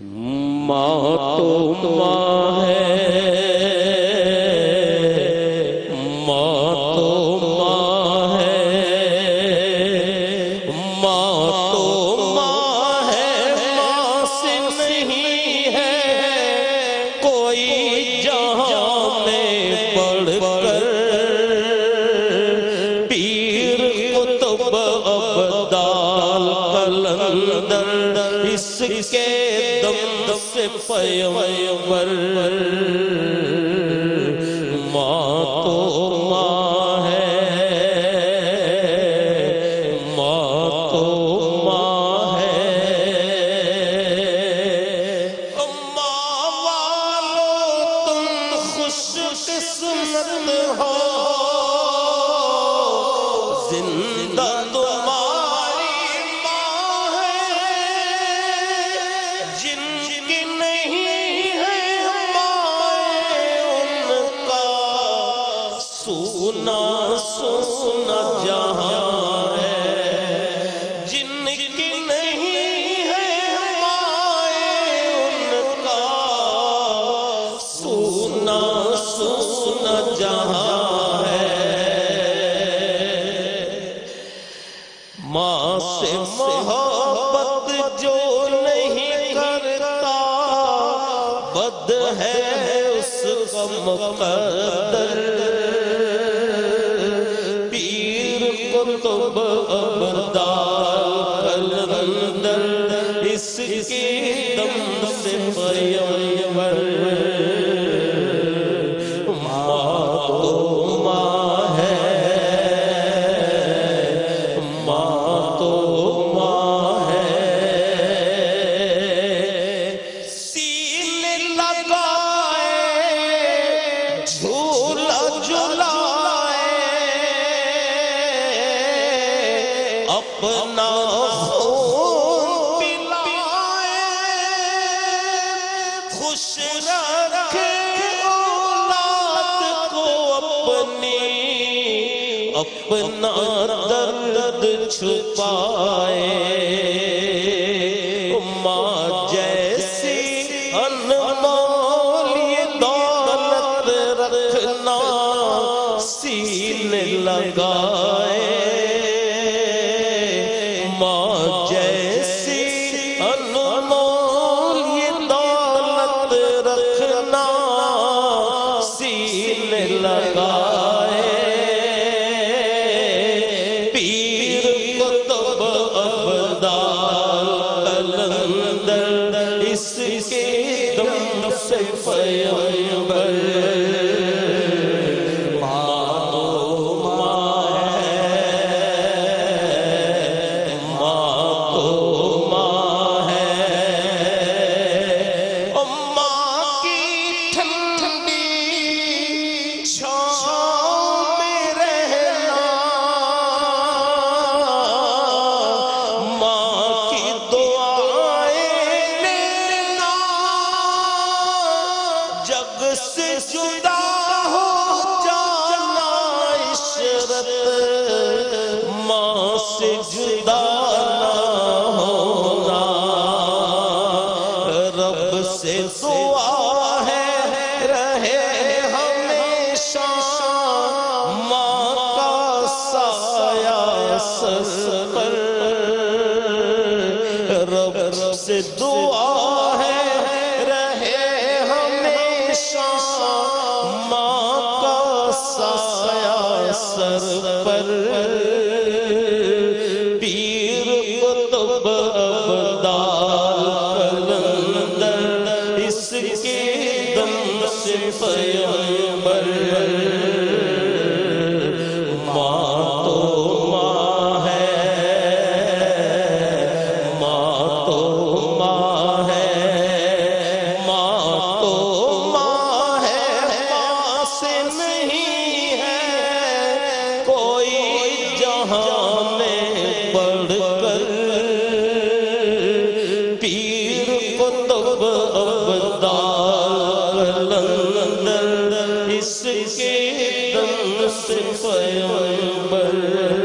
ماں تو ماں ہے۔ اس کے دم سے پیغمبر ماں تو ماں ہے ماں تو ماں ہے۔ ماں والو، تم خوش قسمت ہو۔ زندہ سونا سونا جہاں ہے۔ ماں سے محبت جو نہیں کرتا، بد ہے اس کا مقدر۔ پیر ابدال قلندر اس کی دم سے پیغمبر اپنا خون پلائے، خوش رکھے اولاد کو اپنی، اپنا درد چھپائے۔ ماں جیسی انمول یہ دولت رکھنا لگائے۔ سے جدا ہو جانا عشرت ماں سے جدا نہ ہونا۔ رب سے دعا ہے، رہے ہمیشہ۔ ماں کا سایہ سر پر۔ رب سے دعا اب سے پیغمبر